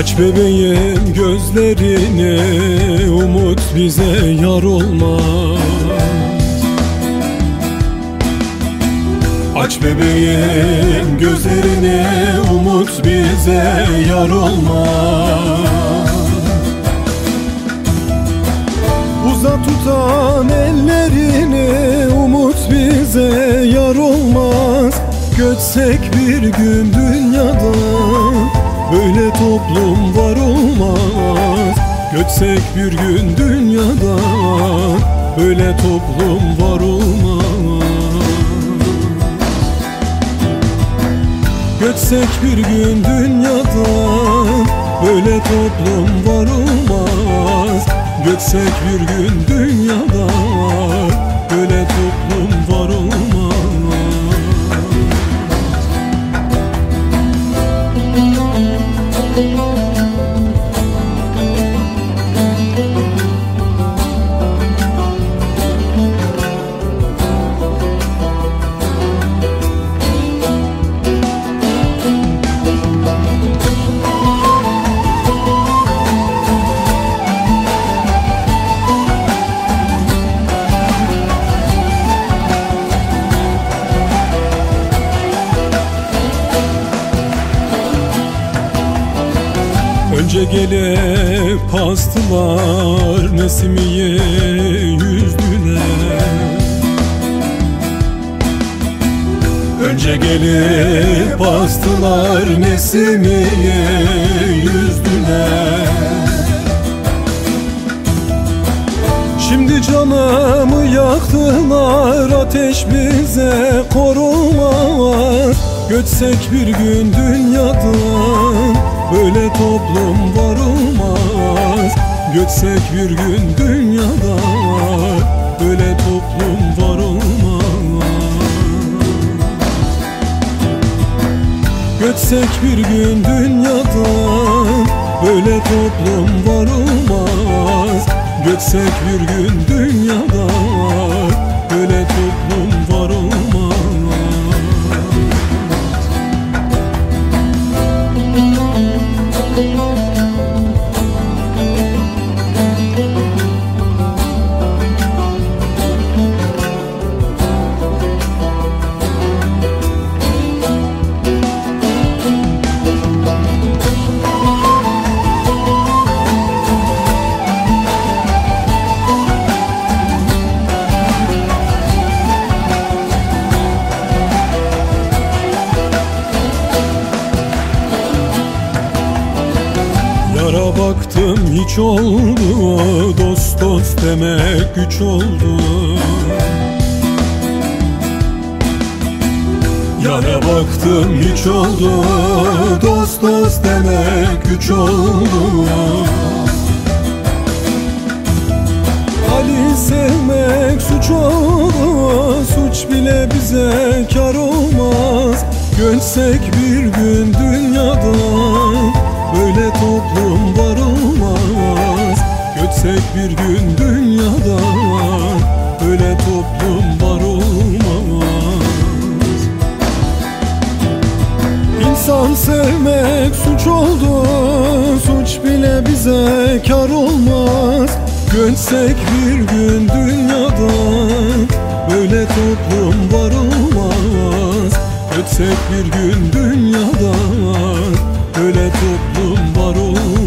Aç bebeğim gözlerini Umut bize yar olmaz. Aç bebeğim gözlerini Umut bize yar olmaz. Uza tutan ellerini Umut bize yar olmaz. Göçsek bir gün dünyada Böyle toplum var olmaz. Göçsek bir gün dünyada. Böyle toplum var olmaz. Göçsek bir gün dünyada. Böyle toplum var olmaz. Göçsek bir gün dünyada Önce gelip pastılar Nesimiye yüzdüler Önce gelip pastılar Nesimiye yüzdüler Şimdi canımı yaktılar Ateş bize korumaz Göçsek bir gün dünyadan Göçsek bir gün dünyada Böyle toplum var olmaz. Göçsek bir gün dünyada Böyle toplum var olmaz. Göçsek bir gün dünyada Yara baktım hiç oldu Dost dost demek güç oldu. Yara baktım hiç oldu Dost dost demek güç oldu. Ali sevmek suç oldu Suç bile bize kar olmaz. Göçsek bir gün dünyadan Böyle toplum var olmaz Göçsek bir gün dünyada Böyle toplum var olmaz İnsan sevmek suç oldu. Suç bile bize kar olmaz. Göçsek bir gün dünyada Böyle toplum var olmaz Göçsek bir gün dünyada Böyle toplum var olmaz